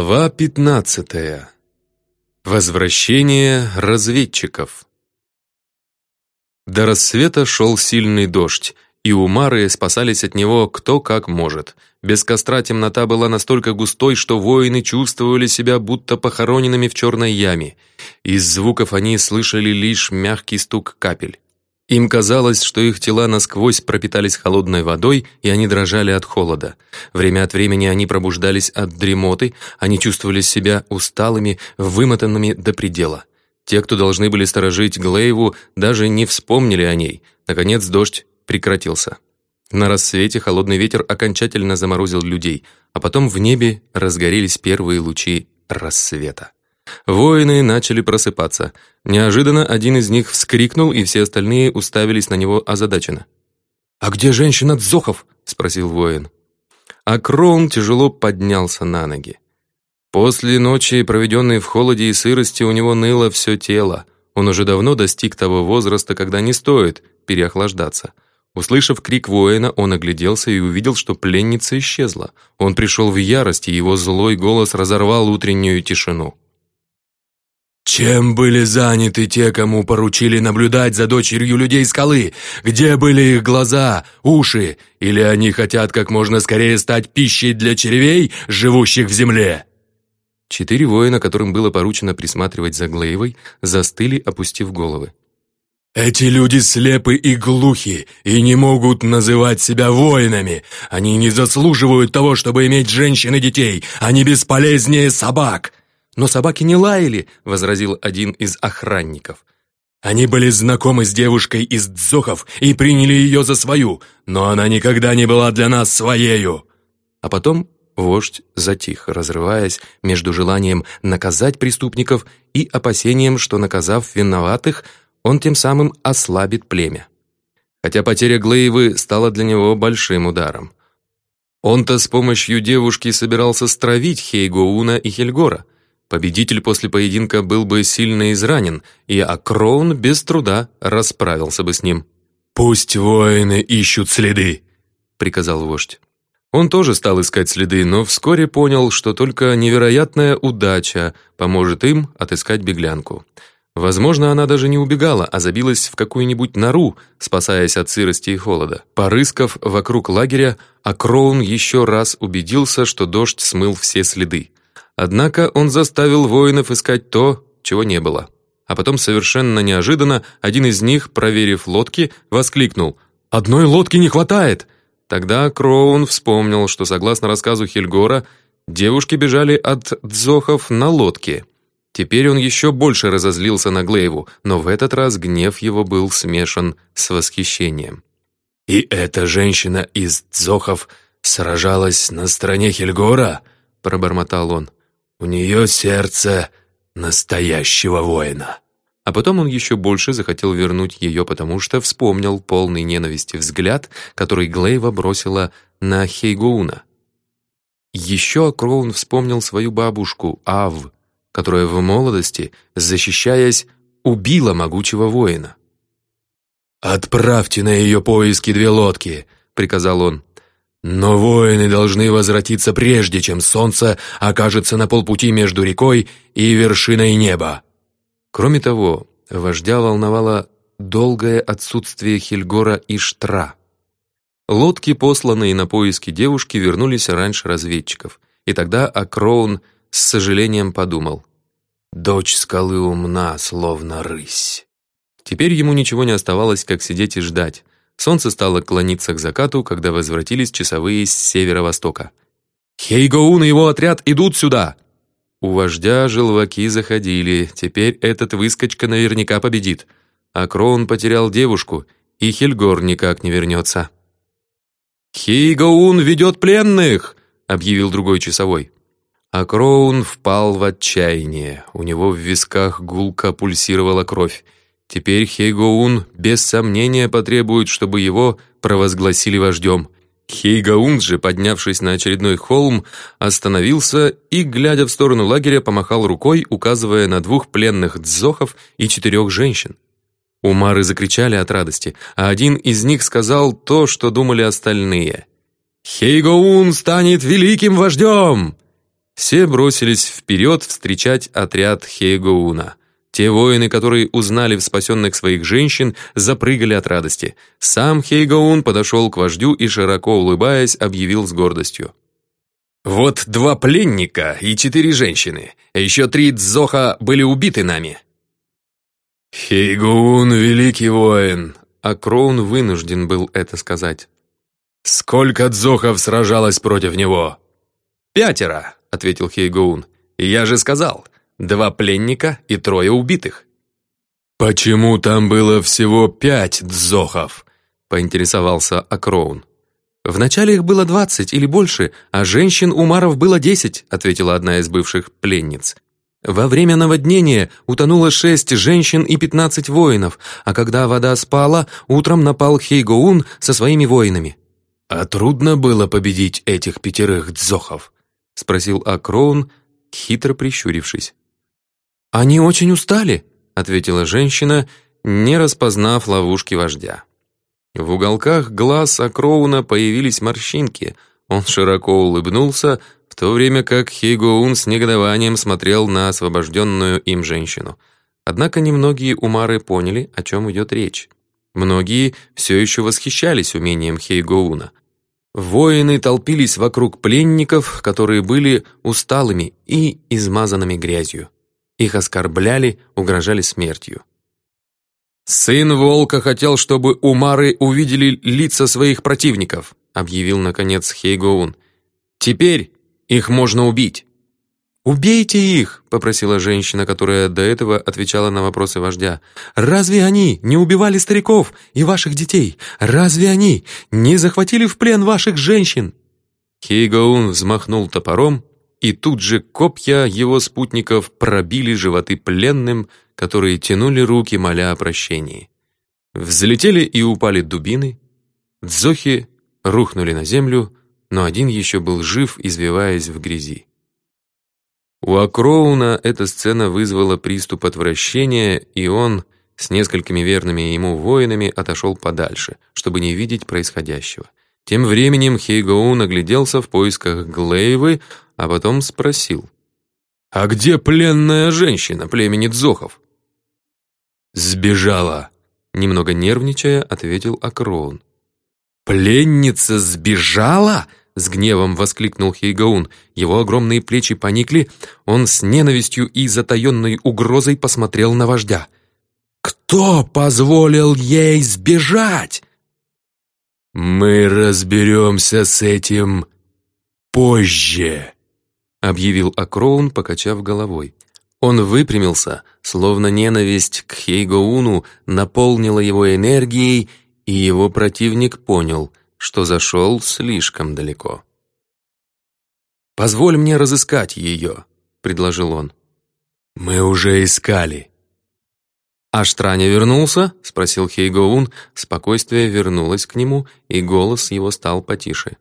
Глава 15. Возвращение разведчиков. До рассвета шел сильный дождь, и умары спасались от него кто как может. Без костра темнота была настолько густой, что воины чувствовали себя будто похороненными в черной яме. Из звуков они слышали лишь мягкий стук капель. Им казалось, что их тела насквозь пропитались холодной водой, и они дрожали от холода. Время от времени они пробуждались от дремоты, они чувствовали себя усталыми, вымотанными до предела. Те, кто должны были сторожить Глейву, даже не вспомнили о ней. Наконец дождь прекратился. На рассвете холодный ветер окончательно заморозил людей, а потом в небе разгорелись первые лучи рассвета. Воины начали просыпаться. Неожиданно один из них вскрикнул, и все остальные уставились на него озадаченно. «А где женщина Дзохов?» — спросил воин. А Кроун тяжело поднялся на ноги. После ночи, проведенной в холоде и сырости, у него ныло все тело. Он уже давно достиг того возраста, когда не стоит переохлаждаться. Услышав крик воина, он огляделся и увидел, что пленница исчезла. Он пришел в ярость, и его злой голос разорвал утреннюю тишину. Чем были заняты те, кому поручили наблюдать за дочерью людей скалы? Где были их глаза, уши? Или они хотят как можно скорее стать пищей для червей, живущих в земле?» Четыре воина, которым было поручено присматривать за Глейвой, застыли, опустив головы. «Эти люди слепы и глухи, и не могут называть себя воинами. Они не заслуживают того, чтобы иметь женщин и детей. Они бесполезнее собак. «Но собаки не лаяли», — возразил один из охранников. «Они были знакомы с девушкой из Дзохов и приняли ее за свою, но она никогда не была для нас своею». А потом вождь затих, разрываясь между желанием наказать преступников и опасением, что, наказав виноватых, он тем самым ослабит племя. Хотя потеря Глейвы стала для него большим ударом. Он-то с помощью девушки собирался стравить Хейгоуна и Хельгора — Победитель после поединка был бы сильно изранен, и Акроун без труда расправился бы с ним. «Пусть воины ищут следы», — приказал вождь. Он тоже стал искать следы, но вскоре понял, что только невероятная удача поможет им отыскать беглянку. Возможно, она даже не убегала, а забилась в какую-нибудь нору, спасаясь от сырости и холода. Порыскав вокруг лагеря, Акроун еще раз убедился, что дождь смыл все следы. Однако он заставил воинов искать то, чего не было. А потом совершенно неожиданно один из них, проверив лодки, воскликнул «Одной лодки не хватает!» Тогда Кроун вспомнил, что, согласно рассказу Хельгора, девушки бежали от дзохов на лодке. Теперь он еще больше разозлился на Глейву, но в этот раз гнев его был смешан с восхищением. «И эта женщина из дзохов сражалась на стороне Хельгора?» — пробормотал он. У нее сердце настоящего воина. А потом он еще больше захотел вернуть ее, потому что вспомнил полный ненависти взгляд, который Глейва бросила на Хейгоуна. Еще Кроун вспомнил свою бабушку, Ав, которая в молодости, защищаясь, убила могучего воина. «Отправьте на ее поиски две лодки», — приказал он. Но воины должны возвратиться прежде, чем солнце окажется на полпути между рекой и вершиной неба. Кроме того, вождя волновало долгое отсутствие Хельгора и Штра. Лодки, посланные на поиски девушки, вернулись раньше разведчиков, и тогда Акроун с сожалением подумал. «Дочь скалы умна, словно рысь». Теперь ему ничего не оставалось, как сидеть и ждать, Солнце стало клониться к закату, когда возвратились часовые с северо-востока. «Хейгоун и его отряд идут сюда!» У вождя желваки заходили, теперь этот выскочка наверняка победит. А Кроун потерял девушку, и Хельгор никак не вернется. «Хейгоун ведет пленных!» — объявил другой часовой. А Кроун впал в отчаяние. У него в висках гулко пульсировала кровь. Теперь Хейгоун без сомнения потребует, чтобы его провозгласили вождем. Хейгаун же, поднявшись на очередной холм, остановился и, глядя в сторону лагеря, помахал рукой, указывая на двух пленных дзохов и четырех женщин. Умары закричали от радости, а один из них сказал то, что думали остальные. «Хейгоун станет великим вождем!» Все бросились вперед встречать отряд Хейгоуна. Те воины, которые узнали в спасенных своих женщин, запрыгали от радости. Сам Хейгоун подошел к вождю и, широко улыбаясь, объявил с гордостью. «Вот два пленника и четыре женщины. Еще три дзоха были убиты нами». «Хейгоун — великий воин», а Кроун вынужден был это сказать. «Сколько дзохов сражалось против него?» «Пятеро», — ответил Хейгоун. «Я же сказал, два пленника и трое убитых». «Почему там было всего пять дзохов?» — поинтересовался Акроун. «Вначале их было двадцать или больше, а женщин Умаров было десять», — ответила одна из бывших пленниц. «Во время наводнения утонуло шесть женщин и пятнадцать воинов, а когда вода спала, утром напал Хейгоун со своими воинами». «А трудно было победить этих пятерых дзохов?» — спросил Акроун, хитро прищурившись. «Они очень устали», — ответила женщина, не распознав ловушки вождя. В уголках глаз Акроуна появились морщинки. Он широко улыбнулся, в то время как Хейгоун с негодованием смотрел на освобожденную им женщину. Однако немногие умары поняли, о чем идет речь. Многие все еще восхищались умением Хейгоуна. Воины толпились вокруг пленников, которые были усталыми и измазанными грязью. Их оскорбляли, угрожали смертью. «Сын Волка хотел, чтобы умары увидели лица своих противников», объявил, наконец, Хейгоун. «Теперь их можно убить». «Убейте их!» — попросила женщина, которая до этого отвечала на вопросы вождя. «Разве они не убивали стариков и ваших детей? Разве они не захватили в плен ваших женщин?» Хейгаун взмахнул топором, и тут же копья его спутников пробили животы пленным, которые тянули руки, моля о прощении. Взлетели и упали дубины, дзохи рухнули на землю, но один еще был жив, извиваясь в грязи. У Акроуна эта сцена вызвала приступ отвращения, и он с несколькими верными ему воинами отошел подальше, чтобы не видеть происходящего. Тем временем Хейгоун огляделся в поисках Глейвы, а потом спросил. «А где пленная женщина племени Дзохов?» «Сбежала», — немного нервничая, ответил Акроун. «Пленница сбежала?» С гневом воскликнул Хейгаун. Его огромные плечи поникли. Он с ненавистью и затаенной угрозой посмотрел на вождя. «Кто позволил ей сбежать?» «Мы разберемся с этим позже», — объявил Акроун, покачав головой. Он выпрямился, словно ненависть к Хейгоуну наполнила его энергией, и его противник понял — что зашел слишком далеко. «Позволь мне разыскать ее», — предложил он. «Мы уже искали». «А Штра не вернулся?» — спросил Хейгоун. Спокойствие вернулось к нему, и голос его стал потише.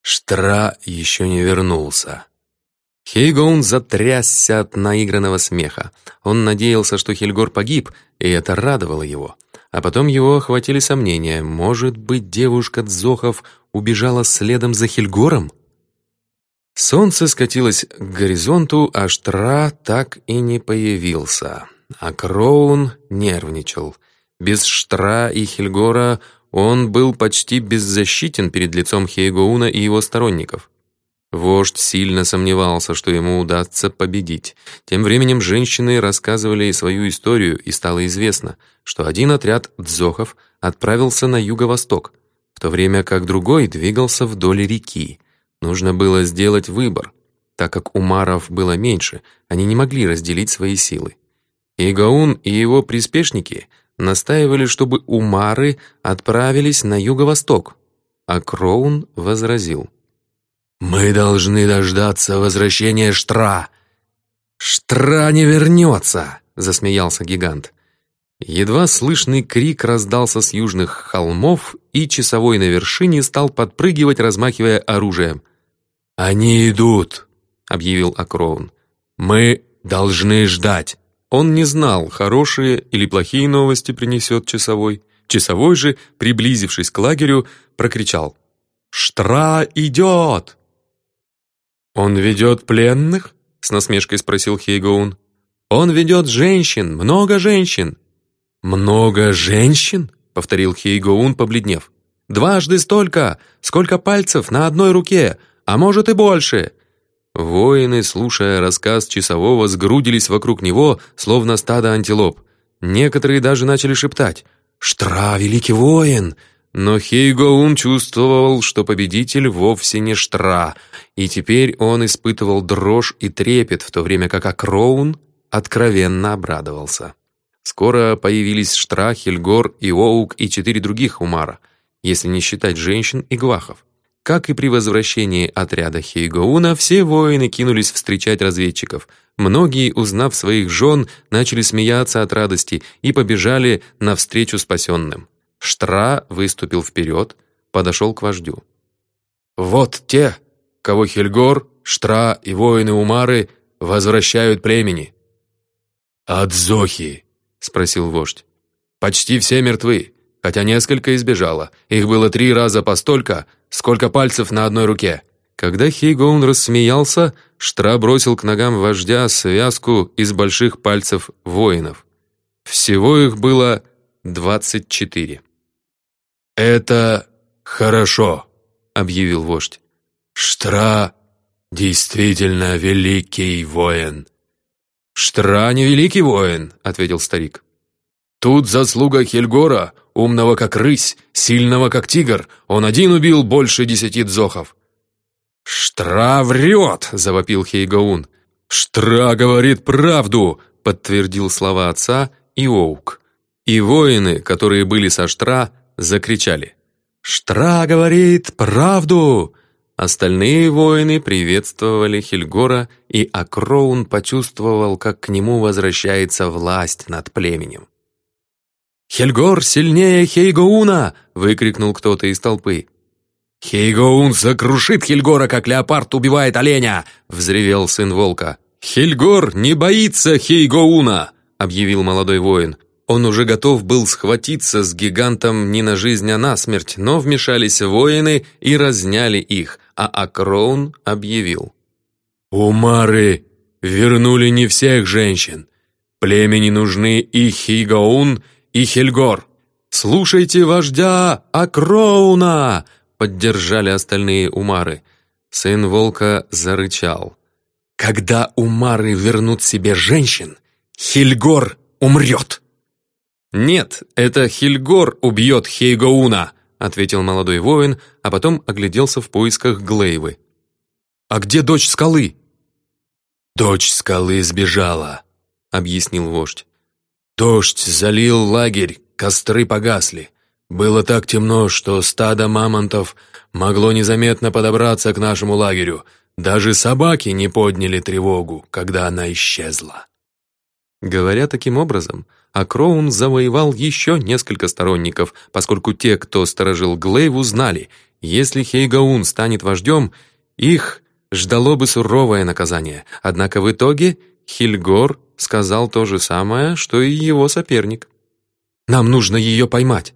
«Штра еще не вернулся». Хейгоун затрясся от наигранного смеха. Он надеялся, что Хельгор погиб, и это радовало его. А потом его охватили сомнения. Может быть, девушка Дзохов убежала следом за Хельгором? Солнце скатилось к горизонту, а Штра так и не появился. А Кроун нервничал. Без Штра и Хельгора он был почти беззащитен перед лицом Хейгоуна и его сторонников. Вождь сильно сомневался, что ему удастся победить. Тем временем женщины рассказывали свою историю, и стало известно, что один отряд дзохов отправился на юго-восток, в то время как другой двигался вдоль реки. Нужно было сделать выбор. Так как умаров было меньше, они не могли разделить свои силы. Игаун и его приспешники настаивали, чтобы умары отправились на юго-восток, а Кроун возразил — «Мы должны дождаться возвращения Штра!» «Штра не вернется!» — засмеялся гигант. Едва слышный крик раздался с южных холмов, и часовой на вершине стал подпрыгивать, размахивая оружием. «Они идут!» — объявил Акроун. «Мы должны ждать!» Он не знал, хорошие или плохие новости принесет часовой. Часовой же, приблизившись к лагерю, прокричал «Штра идет!» «Он ведет пленных?» — с насмешкой спросил Хейгоун. «Он ведет женщин, много женщин». «Много женщин?» — повторил Хейгоун, побледнев. «Дважды столько, сколько пальцев на одной руке, а может и больше». Воины, слушая рассказ часового, сгрудились вокруг него, словно стадо антилоп. Некоторые даже начали шептать «Штра, великий воин!» Но Хейгоун чувствовал, что победитель вовсе не Штра, и теперь он испытывал дрожь и трепет, в то время как Акроун откровенно обрадовался. Скоро появились Штра, Хельгор, Иоук и четыре других Умара, если не считать женщин и гвахов. Как и при возвращении отряда Хейгоуна, все воины кинулись встречать разведчиков. Многие, узнав своих жен, начали смеяться от радости и побежали навстречу спасенным. Штра выступил вперед, подошел к вождю. «Вот те, кого Хельгор, Штра и воины Умары возвращают племени». «От Зохи?» — спросил вождь. «Почти все мертвы, хотя несколько избежало. Их было три раза по столько, сколько пальцев на одной руке». Когда Хейгоун рассмеялся, Штра бросил к ногам вождя связку из больших пальцев воинов. Всего их было двадцать четыре. «Это хорошо», — объявил вождь. «Штра действительно великий воин». «Штра не великий воин», — ответил старик. «Тут заслуга Хельгора, умного как рысь, сильного как тигр. Он один убил больше десяти дзохов». «Штра врет!» — завопил Хейгаун. «Штра говорит правду!» — подтвердил слова отца и Оук. И воины, которые были со Штра, закричали. «Штра говорит правду!» Остальные воины приветствовали Хельгора, и Акроун почувствовал, как к нему возвращается власть над племенем. «Хельгор сильнее Хейгоуна!» — выкрикнул кто-то из толпы. «Хейгоун закрушит Хельгора, как леопард убивает оленя!» — взревел сын волка. «Хельгор не боится Хейгоуна!» — объявил молодой воин. Он уже готов был схватиться с гигантом не на жизнь, а на смерть, но вмешались воины и разняли их, а Акроун объявил. «Умары вернули не всех женщин. Племени нужны и Хигаун, и Хельгор. Слушайте вождя Акроуна!» поддержали остальные умары. Сын волка зарычал. «Когда умары вернут себе женщин, Хельгор умрет!» «Нет, это Хильгор убьет Хейгоуна», — ответил молодой воин, а потом огляделся в поисках Глейвы. «А где дочь скалы?» «Дочь скалы сбежала», — объяснил вождь. «Дождь залил лагерь, костры погасли. Было так темно, что стадо мамонтов могло незаметно подобраться к нашему лагерю. Даже собаки не подняли тревогу, когда она исчезла». Говоря таким образом, Акроун завоевал еще несколько сторонников, поскольку те, кто сторожил Глейву, знали, если Хейгаун станет вождем, их ждало бы суровое наказание. Однако в итоге Хильгор сказал то же самое, что и его соперник. «Нам нужно ее поймать».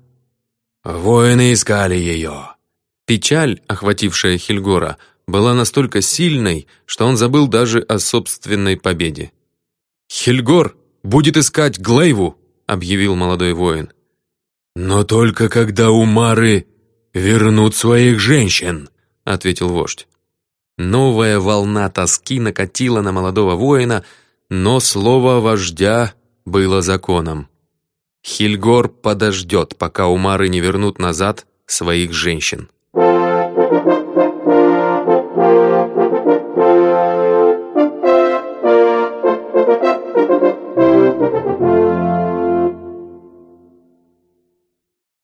«Воины искали ее». Печаль, охватившая Хильгора, была настолько сильной, что он забыл даже о собственной победе. «Хельгор будет искать Глейву», — объявил молодой воин. «Но только когда умары вернут своих женщин», — ответил вождь. Новая волна тоски накатила на молодого воина, но слово вождя было законом. Хильгор подождет, пока умары не вернут назад своих женщин.